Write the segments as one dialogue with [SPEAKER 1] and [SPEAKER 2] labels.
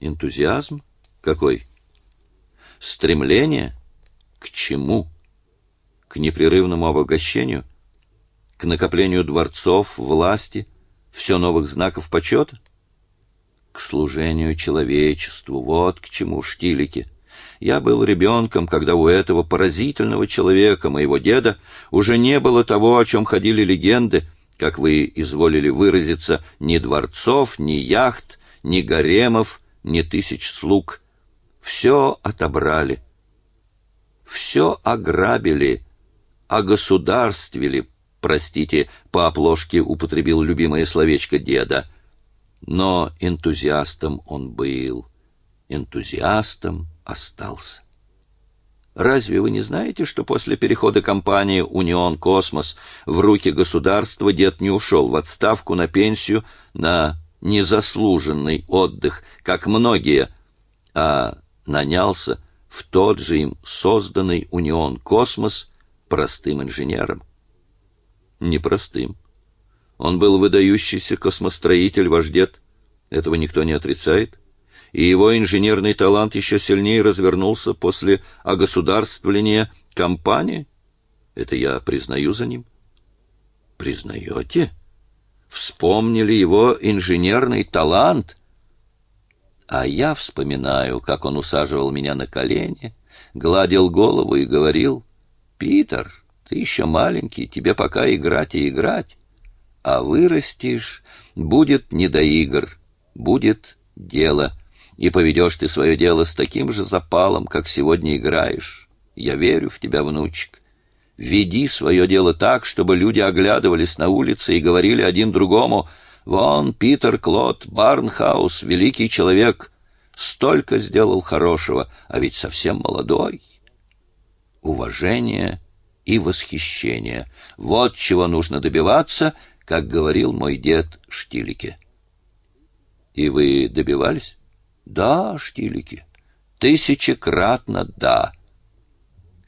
[SPEAKER 1] Энтузиазм? Какой? Стремление? К чему? К непрерывному обогащению? К накоплению дворцов, власти, все новых знаков почета? К служению человечеству. Вот к чему штилики. Я был ребенком, когда у этого поразительного человека, моего деда, уже не было того, о чем ходили легенды, как вы изволили выразиться, ни дворцов, ни яхт, ни гаремов, ни тысяч слуг. Все отобрали, все ограбили, огосударствили, простите, по оплошке употребил любимое словечко деда. Но энтузиастом он был, энтузиастом остался. Разве вы не знаете, что после перехода компании «Унион Космос» в руки государства дед не ушел в отставку на пенсию на незаслуженный отдых, как многие, а нанялся в тот же им созданный «Унион Космос» простым инженером? Непростым. Он был выдающийся космостроитель, ваш дед. Этого никто не отрицает и его инженерный талант еще сильнее развернулся после огосударствления компании? Это я признаю за ним. Признаете? Вспомнили его инженерный талант? А я вспоминаю, как он усаживал меня на колени, гладил голову и говорил, «Питер, ты еще маленький, тебе пока играть и играть, а вырастешь, будет не до игр, будет дело» и поведешь ты свое дело с таким же запалом, как сегодня играешь. Я верю в тебя, внучек. Веди свое дело так, чтобы люди оглядывались на улице и говорили один другому «Вон Питер Клод, Барнхаус, великий человек, столько сделал хорошего, а ведь совсем молодой». Уважение и восхищение — вот чего нужно добиваться, как говорил мой дед Штилике. И вы добивались? Да, штилики, тысячекратно да.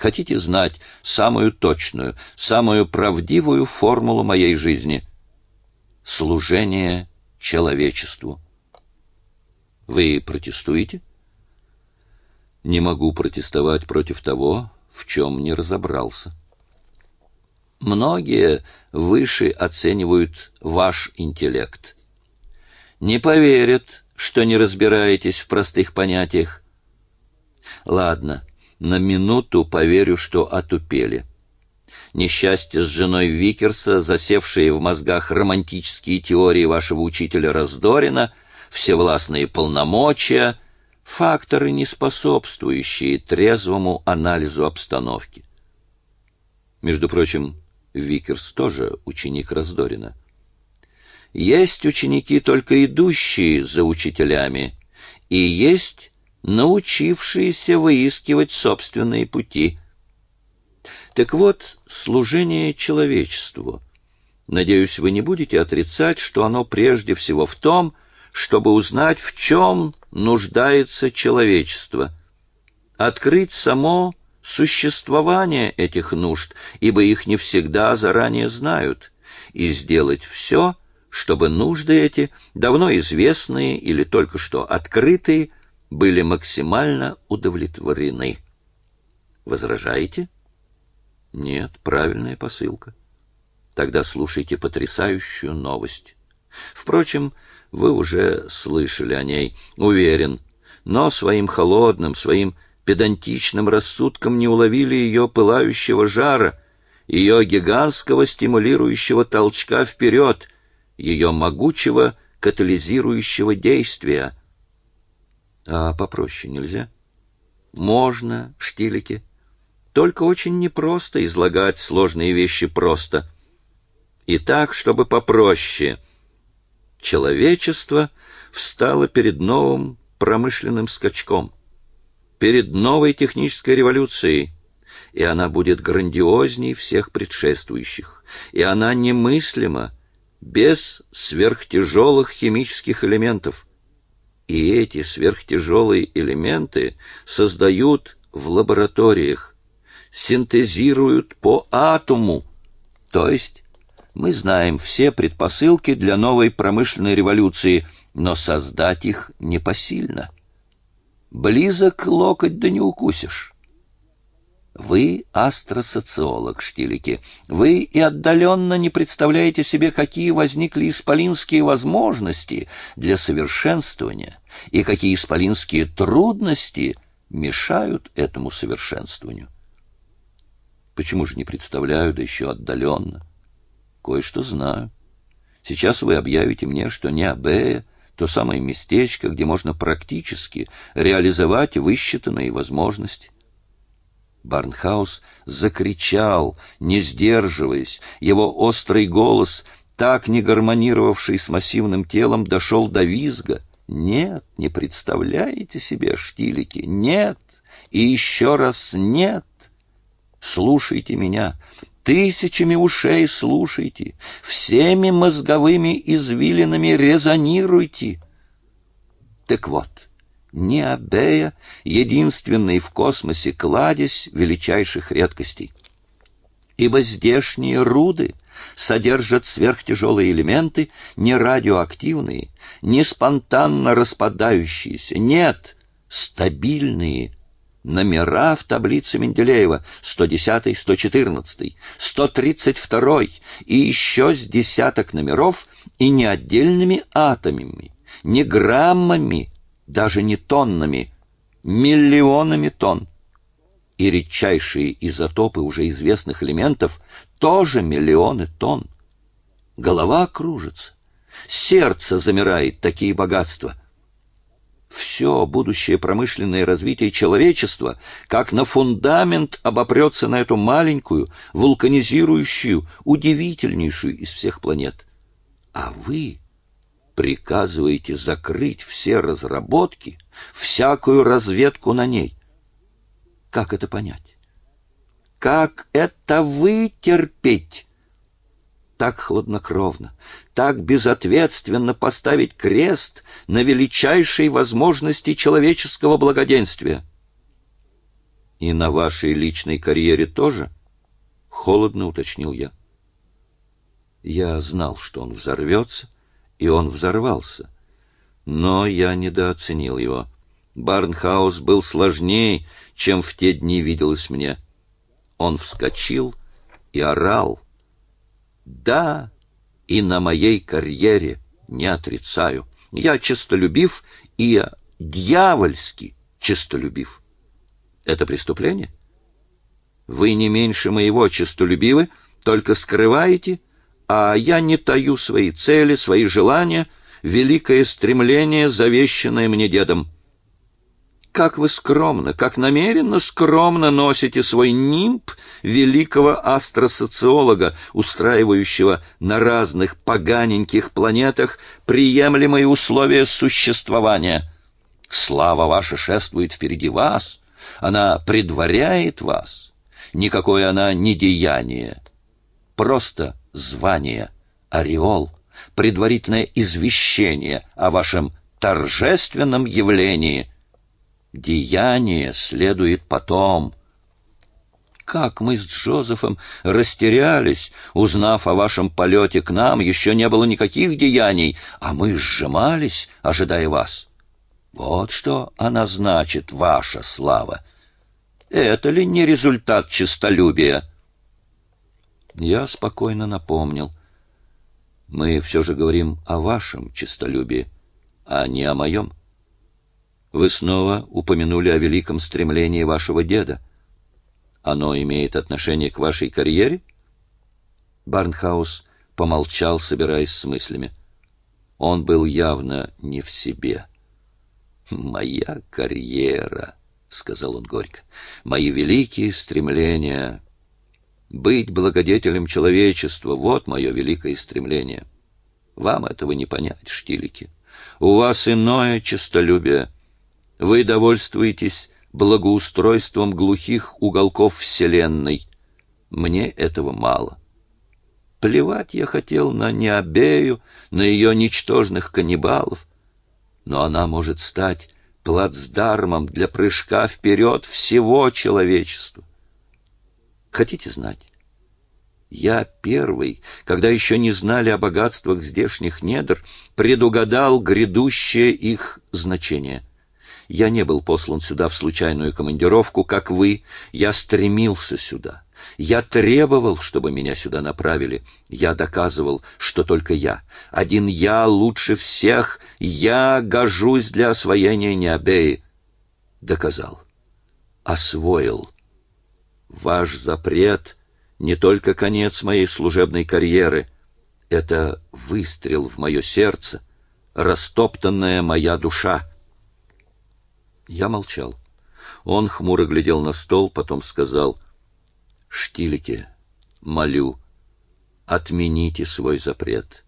[SPEAKER 1] Хотите знать самую точную, самую правдивую формулу моей жизни? Служение человечеству. Вы протестуете? Не могу протестовать против того, в чем не разобрался. Многие выше оценивают ваш интеллект. Не поверят, что не разбираетесь в простых понятиях. Ладно, на минуту поверю, что отупели. Несчастье с женой Викерса, засевшие в мозгах романтические теории вашего учителя Раздорина, всевластные полномочия — факторы, не способствующие трезвому анализу обстановки. Между прочим, Викерс тоже ученик Раздорина. Есть ученики, только идущие за учителями, и есть научившиеся выискивать собственные пути. Так вот, служение человечеству. Надеюсь, вы не будете отрицать, что оно прежде всего в том, чтобы узнать, в чем нуждается человечество, открыть само существование этих нужд, ибо их не всегда заранее знают, и сделать все, чтобы нужды эти, давно известные или только что открытые, были максимально удовлетворены. Возражаете? Нет, правильная посылка. Тогда слушайте потрясающую новость. Впрочем, вы уже слышали о ней, уверен, но своим холодным, своим педантичным рассудком не уловили ее пылающего жара, ее гигантского стимулирующего толчка вперед — ее могучего катализирующего действия. А попроще нельзя? Можно, штилики. Только очень непросто излагать сложные вещи просто. И так, чтобы попроще. Человечество встало перед новым промышленным скачком, перед новой технической революцией, и она будет грандиозней всех предшествующих, и она немыслима, без сверхтяжелых химических элементов. И эти сверхтяжелые элементы создают в лабораториях, синтезируют по атому. То есть мы знаем все предпосылки для новой промышленной революции, но создать их непосильно. Близок локоть да не укусишь. Вы астросоциолог, Штилики. Вы и отдаленно не представляете себе, какие возникли исполинские возможности для совершенствования и какие исполинские трудности мешают этому совершенствованию. Почему же не представляю, да еще отдаленно? Кое-что знаю. Сейчас вы объявите мне, что не Абея, то самое местечко, где можно практически реализовать высчитанные возможности. Барнхаус закричал, не сдерживаясь. Его острый голос, так не гармонировавший с массивным телом, дошел до визга. «Нет, не представляете себе, штилики, нет, и еще раз нет. Слушайте меня, тысячами ушей слушайте, всеми мозговыми извилинами резонируйте». Так вот, Необея — единственный в космосе кладезь величайших редкостей. Ибо здешние руды содержат сверхтяжелые элементы, не радиоактивные, не спонтанно распадающиеся, нет, стабильные номера в таблице Менделеева 110, 114, 132 и еще с десяток номеров и не отдельными атомами, не граммами, даже не тоннами, миллионами тонн. И редчайшие изотопы уже известных элементов тоже миллионы тонн. Голова кружится, сердце замирает, такие богатства. Все будущее промышленное развитие человечества как на фундамент обопрется на эту маленькую, вулканизирующую, удивительнейшую из всех планет. А вы приказываете закрыть все разработки, всякую разведку на ней. Как это понять? Как это вытерпеть? Так хладнокровно, так безответственно поставить крест на величайшей возможности человеческого благоденствия. И на вашей личной карьере тоже? Холодно уточнил я. Я знал, что он взорвется, и он взорвался. Но я недооценил его. Барнхаус был сложнее, чем в те дни виделось мне. Он вскочил и орал. «Да, и на моей карьере не отрицаю. Я честолюбив и дьявольски честолюбив. Это преступление? Вы не меньше моего честолюбивы, только скрываете, а я не таю свои цели, свои желания, великое стремление, завещанное мне дедом. Как вы скромно, как намеренно скромно носите свой нимб великого астросоциолога, устраивающего на разных поганеньких планетах приемлемые условия существования. Слава ваша шествует впереди вас, она предваряет вас. Никакое она не деяние, просто звание, ореол, предварительное извещение о вашем торжественном явлении. Деяние следует потом. Как мы с Джозефом растерялись, узнав о вашем полете к нам, еще не было никаких деяний, а мы сжимались, ожидая вас. Вот что она значит, ваша слава. Это ли не результат честолюбия? Я спокойно напомнил. Мы все же говорим о вашем честолюбии, а не о моем. Вы снова упомянули о великом стремлении вашего деда. Оно имеет отношение к вашей карьере? Барнхаус помолчал, собираясь с мыслями. Он был явно не в себе. «Моя карьера», — сказал он горько, — «мои великие стремления быть благодетелем человечества — вот мое великое стремление. Вам этого не понять, штилики. У вас иное честолюбие. Вы довольствуетесь благоустройством глухих уголков Вселенной. Мне этого мало. Плевать я хотел на Необею, на ее ничтожных каннибалов. Но она может стать плацдармом для прыжка вперед всего человечества. Хотите знать? Я первый, когда еще не знали о богатствах здешних недр, предугадал грядущее их значение. Я не был послан сюда в случайную командировку, как вы. Я стремился сюда. Я требовал, чтобы меня сюда направили. Я доказывал, что только я, один я лучше всех, я гожусь для освоения Необеи. Доказал. Освоил. Ваш запрет — не только конец моей служебной карьеры. Это выстрел в мое сердце, растоптанная моя душа. Я молчал. Он хмуро глядел на стол, потом сказал — Штилике, молю, отмените свой запрет.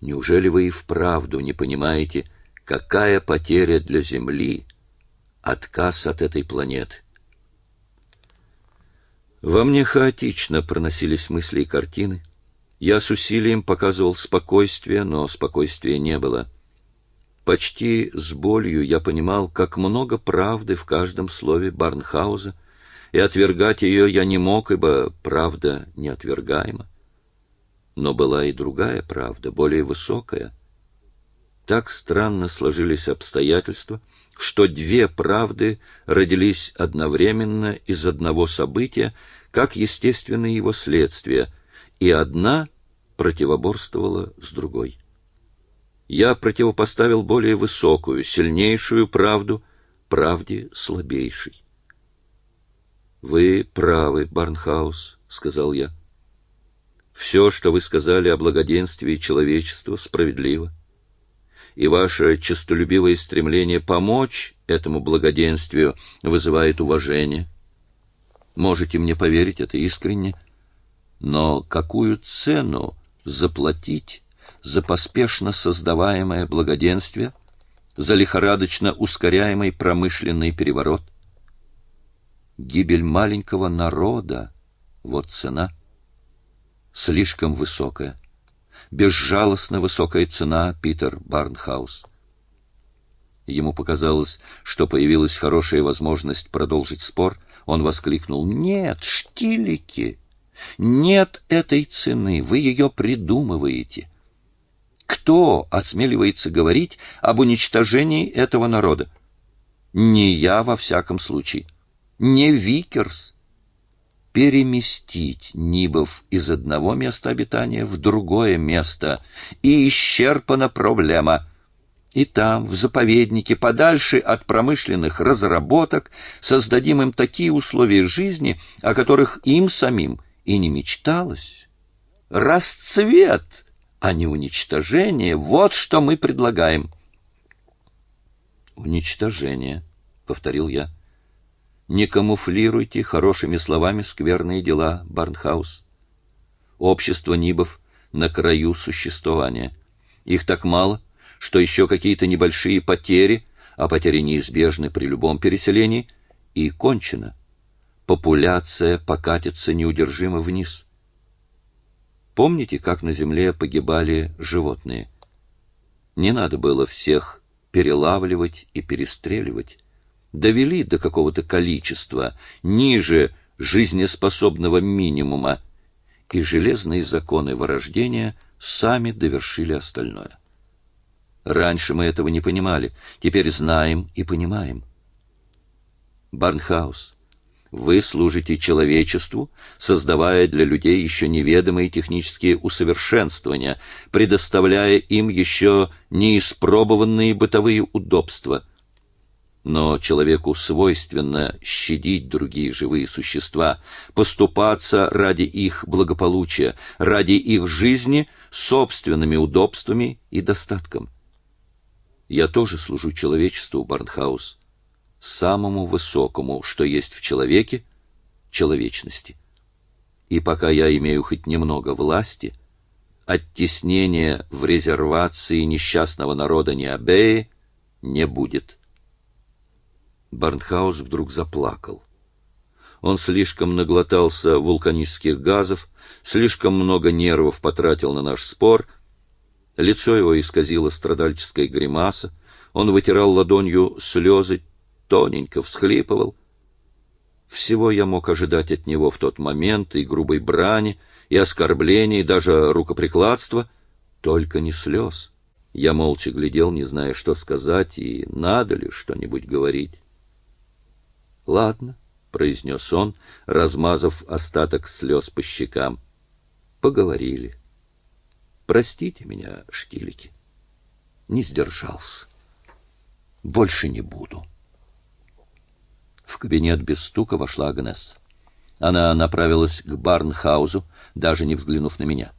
[SPEAKER 1] Неужели вы и вправду не понимаете, какая потеря для Земли отказ от этой планеты? Во мне хаотично проносились мысли и картины. Я с усилием показывал спокойствие, но спокойствия не было. Почти с болью я понимал, как много правды в каждом слове Барнхауза, и отвергать ее я не мог, ибо правда неотвергаема. Но была и другая правда, более высокая. Так странно сложились обстоятельства, что две правды родились одновременно из одного события, как естественное его следствие, и одна противоборствовала с другой. Я противопоставил более высокую, сильнейшую правду правде слабейшей. Вы правы, Барнхаус, сказал я. Все, что вы сказали о благоденствии человечества, справедливо. И ваше честолюбивое стремление помочь этому благоденствию вызывает уважение. Можете мне поверить, это искренне. Но какую цену заплатить за поспешно создаваемое благоденствие, за лихорадочно ускоряемый промышленный переворот? Гибель маленького народа — вот цена. Слишком высокая. Безжалостно высокая цена, Питер Барнхаус. Ему показалось, что появилась хорошая возможность продолжить спор. Он воскликнул «Нет, штилики! Нет этой цены, вы ее придумываете!» Кто осмеливается говорить об уничтожении этого народа? Не я во всяком случае не Викерс. Переместить Нибов из одного места обитания в другое место, и исчерпана проблема. И там, в заповеднике, подальше от промышленных разработок, создадим им такие условия жизни, о которых им самим и не мечталось. Расцвет, а не уничтожение — вот что мы предлагаем. «Уничтожение», — повторил я. Не камуфлируйте хорошими словами скверные дела, Барнхаус. Общество Нибов на краю существования. Их так мало, что еще какие-то небольшие потери, а потери неизбежны при любом переселении, и кончено. Популяция покатится неудержимо вниз. Помните, как на земле погибали животные? Не надо было всех перелавливать и перестреливать довели до какого-то количества, ниже жизнеспособного минимума, и железные законы вырождения сами довершили остальное. Раньше мы этого не понимали, теперь знаем и понимаем. Барнхаус, вы служите человечеству, создавая для людей еще неведомые технические усовершенствования, предоставляя им еще неиспробованные бытовые удобства – но человеку свойственно щадить другие живые существа, поступаться ради их благополучия, ради их жизни собственными удобствами и достатком. Я тоже служу человечеству, Барнхаус, самому высокому, что есть в человеке, человечности. И пока я имею хоть немного власти, оттеснения в резервации несчастного народа Необеи не будет. Барнхаус вдруг заплакал. Он слишком наглотался вулканических газов, слишком много нервов потратил на наш спор. Лицо его исказило страдальческая гримаса. Он вытирал ладонью слезы, тоненько всхлипывал. Всего я мог ожидать от него в тот момент и грубой брани, и оскорблений, и даже рукоприкладства, только не слез. Я молча глядел, не зная, что сказать и надо ли что-нибудь говорить. «Ладно», — произнес он, размазав остаток слез по щекам. «Поговорили. Простите меня, штилики. Не сдержался. Больше не буду». В кабинет без стука вошла Агнес. Она направилась к Барнхаузу, даже не взглянув на меня.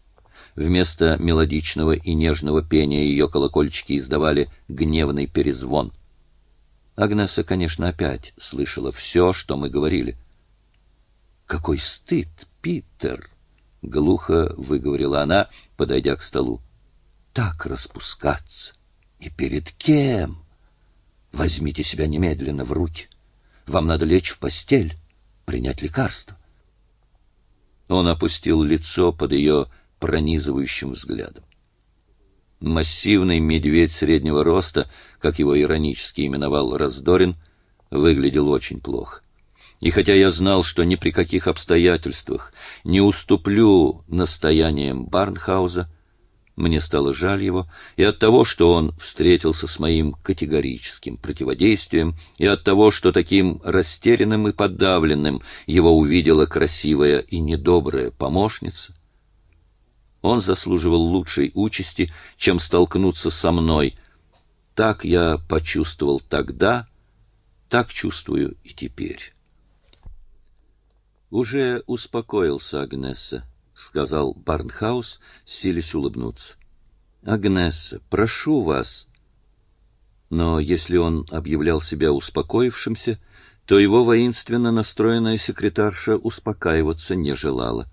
[SPEAKER 1] Вместо мелодичного и нежного пения ее колокольчики издавали гневный перезвон. Агнеса, конечно, опять слышала все, что мы говорили. «Какой стыд, Питер!» — глухо выговорила она, подойдя к столу. «Так распускаться! И перед кем? Возьмите себя немедленно в руки. Вам надо лечь в постель, принять лекарство». Он опустил лицо под ее пронизывающим взглядом. Массивный медведь среднего роста, как его иронически именовал Раздорин, выглядел очень плохо. И хотя я знал, что ни при каких обстоятельствах не уступлю настояниям Барнхауза, мне стало жаль его и от того, что он встретился с моим категорическим противодействием, и от того, что таким растерянным и подавленным его увидела красивая и недобрая помощница. Он заслуживал лучшей участи, чем столкнуться со мной. Так я почувствовал тогда, так чувствую и теперь. Уже успокоился Агнесса. — сказал Барнхаус, силясь улыбнуться. — Агнесса, прошу вас. Но если он объявлял себя успокоившимся, то его воинственно настроенная секретарша успокаиваться не желала.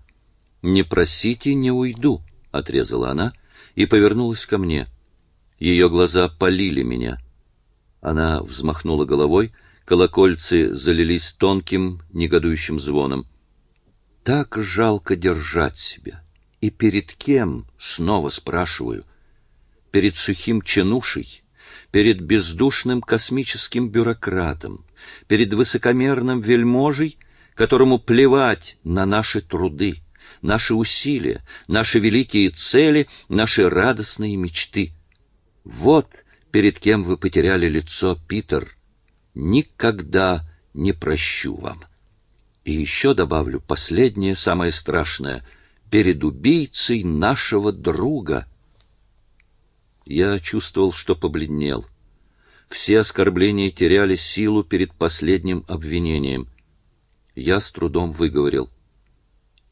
[SPEAKER 1] «Не просите, не уйду», — отрезала она и повернулась ко мне. Ее глаза полили меня. Она взмахнула головой, колокольцы залились тонким, негодующим звоном так жалко держать себя. И перед кем, снова спрашиваю, перед сухим чинушей, перед бездушным космическим бюрократом, перед высокомерным вельможей, которому плевать на наши труды, наши усилия, наши великие цели, наши радостные мечты. Вот перед кем вы потеряли лицо, Питер. Никогда не прощу вам. И еще добавлю последнее, самое страшное, перед убийцей нашего друга. Я чувствовал, что побледнел. Все оскорбления теряли силу перед последним обвинением. Я с трудом выговорил.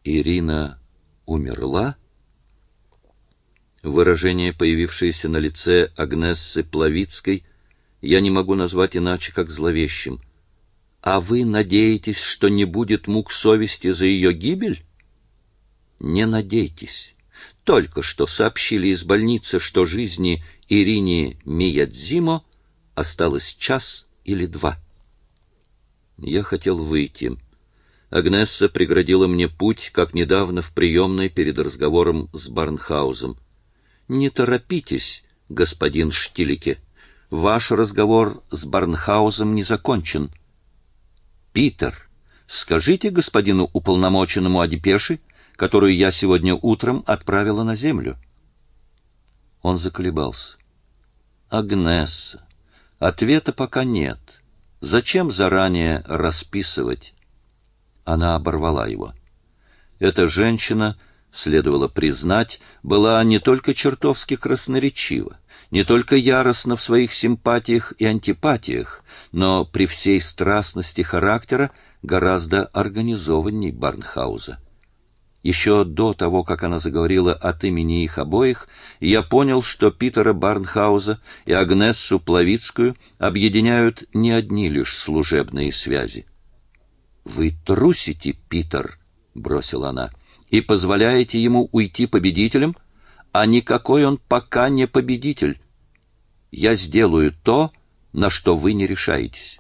[SPEAKER 1] Ирина умерла? Выражение, появившееся на лице Агнессы Плавицкой, я не могу назвать иначе, как зловещим — а вы надеетесь, что не будет мук совести за ее гибель? Не надейтесь. Только что сообщили из больницы, что жизни Ирине Миядзимо осталось час или два. Я хотел выйти. Агнесса преградила мне путь, как недавно в приемной перед разговором с Барнхаузом. «Не торопитесь, господин Штилике. Ваш разговор с Барнхаузом не закончен». Питер, скажите господину уполномоченному о депеше, которую я сегодня утром отправила на землю. Он заколебался. Агнесса, ответа пока нет. Зачем заранее расписывать? Она оборвала его. Эта женщина, следовало признать, была не только чертовски красноречива, не только яростно в своих симпатиях и антипатиях, но при всей страстности характера гораздо организованней Барнхауза. Еще до того, как она заговорила от имени их обоих, я понял, что Питера Барнхауза и Агнессу Плавицкую объединяют не одни лишь служебные связи. «Вы трусите, Питер», — бросила она, — «и позволяете ему уйти победителем, а никакой он пока не победитель. Я сделаю то, на что вы не решаетесь.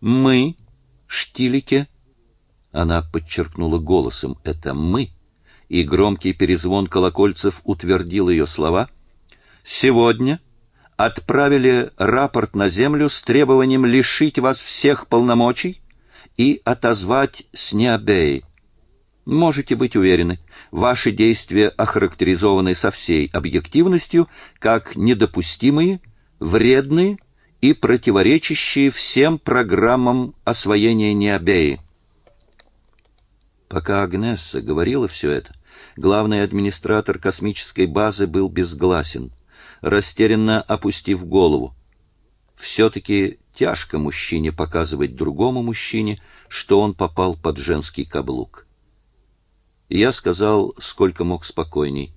[SPEAKER 1] Мы, Штилике, она подчеркнула голосом это мы, и громкий перезвон колокольцев утвердил ее слова. Сегодня отправили рапорт на землю с требованием лишить вас всех полномочий и отозвать с Необеи. Можете быть уверены, ваши действия охарактеризованы со всей объективностью как недопустимые, вредные и противоречащие всем программам освоения Необеи. Пока Агнесса говорила все это, главный администратор космической базы был безгласен, растерянно опустив голову. Все-таки тяжко мужчине показывать другому мужчине, что он попал под женский каблук. Я сказал, сколько мог спокойней.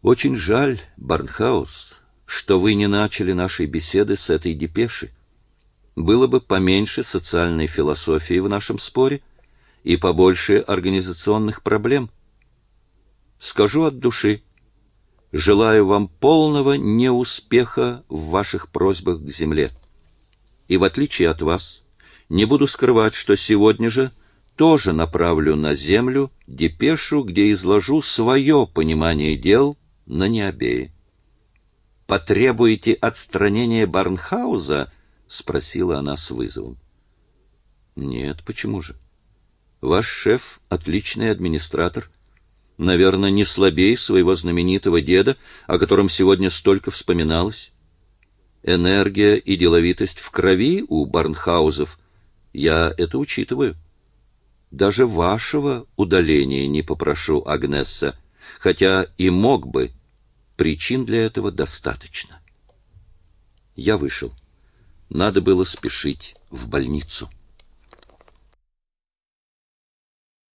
[SPEAKER 1] Очень жаль, Барнхаус, что вы не начали нашей беседы с этой депеши. Было бы поменьше социальной философии в нашем споре и побольше организационных проблем. Скажу от души, желаю вам полного неуспеха в ваших просьбах к земле. И в отличие от вас, не буду скрывать, что сегодня же тоже направлю на землю депешу, где изложу свое понимание дел на Необее. «Потребуете отстранения Барнхауза?» — спросила она с вызовом. «Нет, почему же? Ваш шеф — отличный администратор. Наверное, не слабей своего знаменитого деда, о котором сегодня столько вспоминалось. Энергия и деловитость в крови у Барнхаузов. Я это учитываю». Даже вашего удаления не попрошу, Агнесса, хотя и мог бы. Причин для этого достаточно. Я вышел. Надо было спешить в больницу.